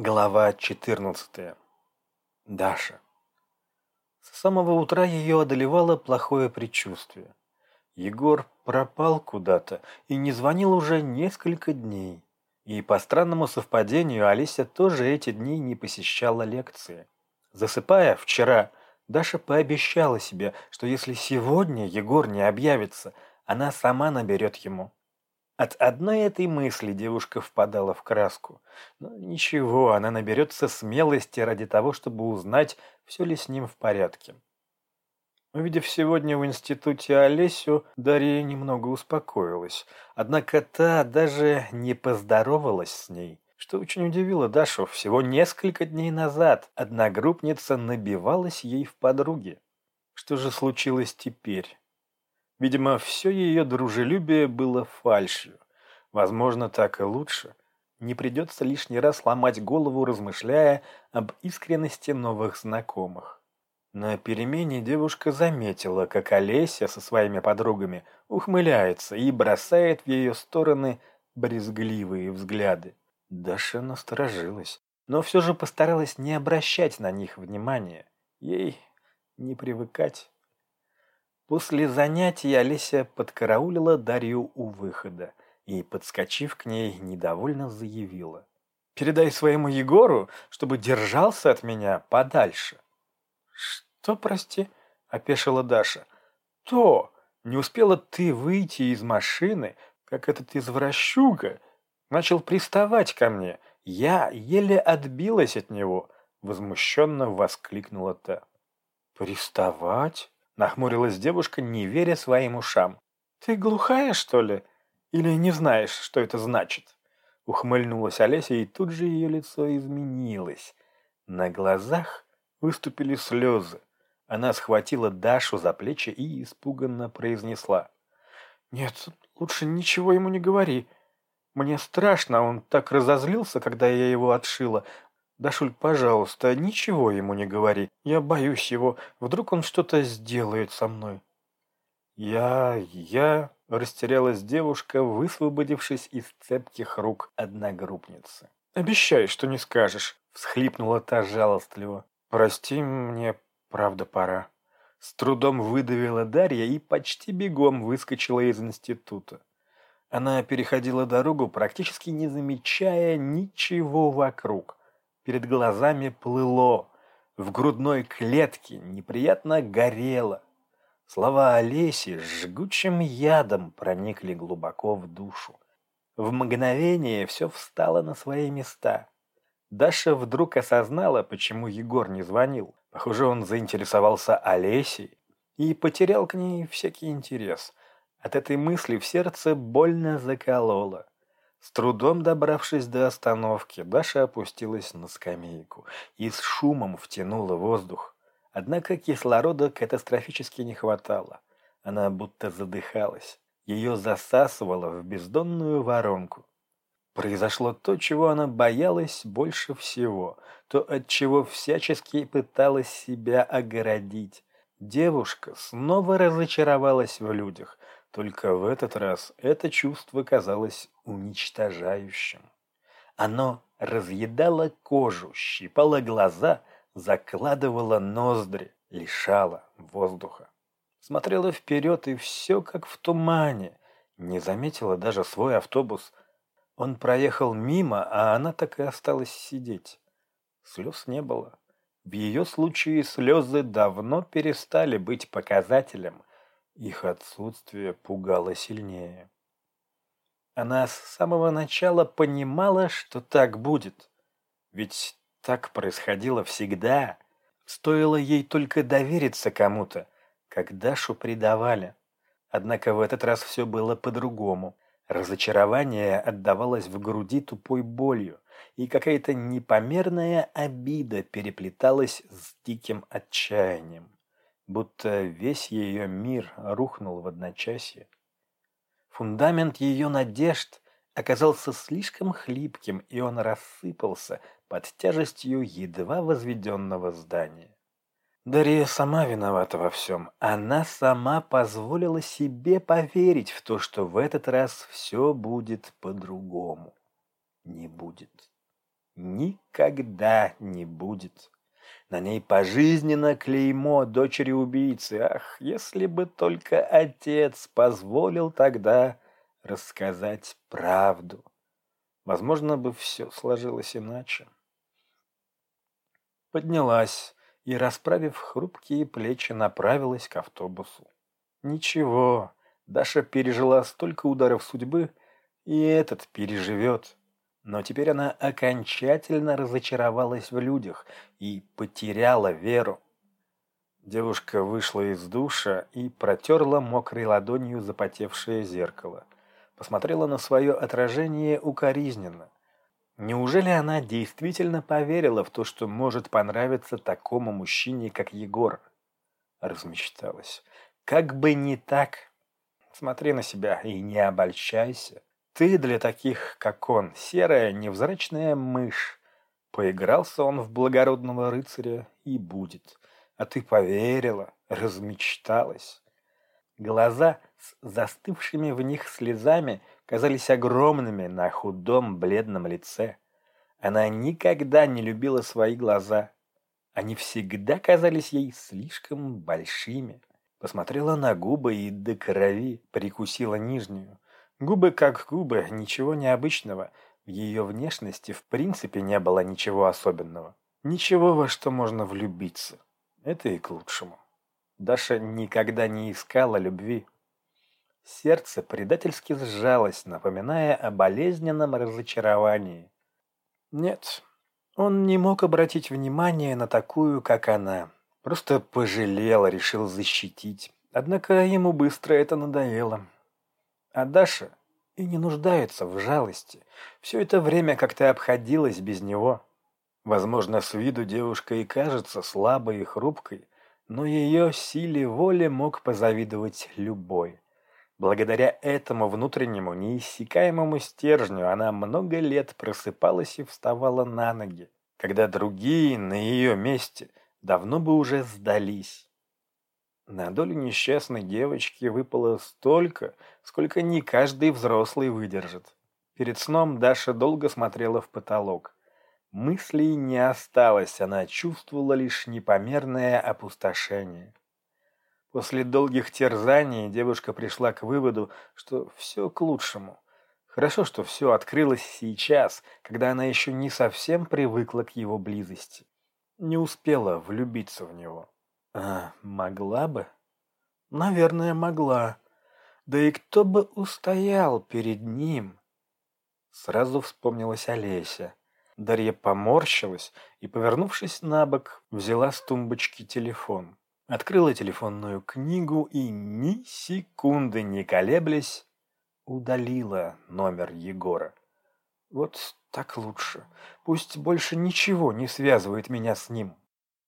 Глава 14. Даша. С самого утра ее одолевало плохое предчувствие. Егор пропал куда-то и не звонил уже несколько дней. И по странному совпадению Олеся тоже эти дни не посещала лекции. Засыпая вчера, Даша пообещала себе, что если сегодня Егор не объявится, она сама наберет ему от одной этой мысли девушка впадала в краску. Но ничего, она наберется смелости ради того, чтобы узнать, все ли с ним в порядке. Увидев сегодня в институте Олесю, Дарья немного успокоилась. Однако та даже не поздоровалась с ней, что очень удивило Дашу. Всего несколько дней назад одногруппница набивалась ей в подруги. Что же случилось теперь? Видимо, все ее дружелюбие было фальшью. Возможно, так и лучше. Не придется лишний раз ломать голову, размышляя об искренности новых знакомых. На перемене девушка заметила, как Олеся со своими подругами ухмыляется и бросает в ее стороны брезгливые взгляды. Даша насторожилась, но все же постаралась не обращать на них внимания. Ей не привыкать. После занятий Олеся подкараулила Дарью у выхода и, подскочив к ней, недовольно заявила. «Передай своему Егору, чтобы держался от меня подальше». «Что, прости?» — опешила Даша. «То! Не успела ты выйти из машины, как этот извращуга начал приставать ко мне. Я еле отбилась от него», — возмущенно воскликнула та. «Приставать?» Нахмурилась девушка, не веря своим ушам. «Ты глухая, что ли? Или не знаешь, что это значит?» Ухмыльнулась Олеся, и тут же ее лицо изменилось. На глазах выступили слезы. Она схватила Дашу за плечи и испуганно произнесла. «Нет, лучше ничего ему не говори. Мне страшно, он так разозлился, когда я его отшила. «Дашуль, пожалуйста, ничего ему не говори. Я боюсь его. Вдруг он что-то сделает со мной». «Я... я...» — растерялась девушка, высвободившись из цепких рук одногруппницы. «Обещай, что не скажешь», — всхлипнула та жалостливо. «Прости, мне правда пора». С трудом выдавила Дарья и почти бегом выскочила из института. Она переходила дорогу, практически не замечая ничего вокруг. Перед глазами плыло, в грудной клетке неприятно горело. Слова Олеси жгучим ядом проникли глубоко в душу. В мгновение все встало на свои места. Даша вдруг осознала, почему Егор не звонил. Похоже, он заинтересовался Олесей и потерял к ней всякий интерес. От этой мысли в сердце больно закололо. С трудом добравшись до остановки, Даша опустилась на скамейку и с шумом втянула воздух. Однако кислорода катастрофически не хватало. Она будто задыхалась. Ее засасывало в бездонную воронку. Произошло то, чего она боялась больше всего, то, от чего всячески пыталась себя огородить. Девушка снова разочаровалась в людях, только в этот раз это чувство казалось уничтожающим. Оно разъедало кожу, щипало глаза, закладывало ноздри, лишало воздуха. Смотрела вперед, и все как в тумане. Не заметила даже свой автобус. Он проехал мимо, а она так и осталась сидеть. Слез не было. В ее случае слезы давно перестали быть показателем, их отсутствие пугало сильнее. Она с самого начала понимала, что так будет. Ведь так происходило всегда. Стоило ей только довериться кому-то, как Дашу предавали. Однако в этот раз все было по-другому. Разочарование отдавалось в груди тупой болью, и какая-то непомерная обида переплеталась с диким отчаянием будто весь ее мир рухнул в одночасье. Фундамент ее надежд оказался слишком хлипким, и он рассыпался под тяжестью едва возведенного здания. Дарья сама виновата во всем. Она сама позволила себе поверить в то, что в этот раз все будет по-другому. Не будет. никогда не будет. На ней пожизненно клеймо дочери убийцы. Ах, если бы только отец позволил тогда рассказать правду. Возможно бы все сложилось иначе. Поднялась и, расправив хрупкие плечи, направилась к автобусу. Ничего, Даша пережила столько ударов судьбы, и этот переживет. Но теперь она окончательно разочаровалась в людях и потеряла веру. Девушка вышла из душа и протерла мокрой ладонью запотевшее зеркало. Посмотрела на свое отражение укоризненно. Неужели она действительно поверила в то, что может понравиться такому мужчине, как Егор? Размечталась. Как бы не так. Смотри на себя и не обольщайся. Ты для таких, как он, серая невзрачная мышь. Поигрался он в благородного рыцаря и будет. А ты поверила, размечталась. Глаза с застывшими в них слезами казались огромными на худом бледном лице. Она никогда не любила свои глаза. Они всегда казались ей слишком большими. Посмотрела на губы и до крови прикусила нижнюю. Губы как губы, ничего необычного. В ее внешности в принципе не было ничего особенного. Ничего, во что можно влюбиться. Это и к лучшему. Даша никогда не искала любви. Сердце предательски сжалось, напоминая о болезненном разочаровании. Нет, он не мог обратить внимание на такую, как она. Просто пожалел, решил защитить. Однако ему быстро это надоело. А Даша и не нуждается в жалости. Все это время как-то обходилась без него. Возможно, с виду девушка и кажется слабой и хрупкой, но ее силе воли мог позавидовать любой. Благодаря этому внутреннему неиссякаемому стержню она много лет просыпалась и вставала на ноги, когда другие на ее месте давно бы уже сдались. На долю несчастной девочки выпало столько, сколько не каждый взрослый выдержит. Перед сном Даша долго смотрела в потолок. Мыслей не осталось, она чувствовала лишь непомерное опустошение. После долгих терзаний девушка пришла к выводу, что все к лучшему. Хорошо, что все открылось сейчас, когда она еще не совсем привыкла к его близости. Не успела влюбиться в него. А могла бы? Наверное, могла. Да и кто бы устоял перед ним? Сразу вспомнилась Олеся. Дарья поморщилась и, повернувшись на бок, взяла с тумбочки телефон. Открыла телефонную книгу и, ни секунды не колеблясь, удалила номер Егора. Вот так лучше. Пусть больше ничего не связывает меня с ним.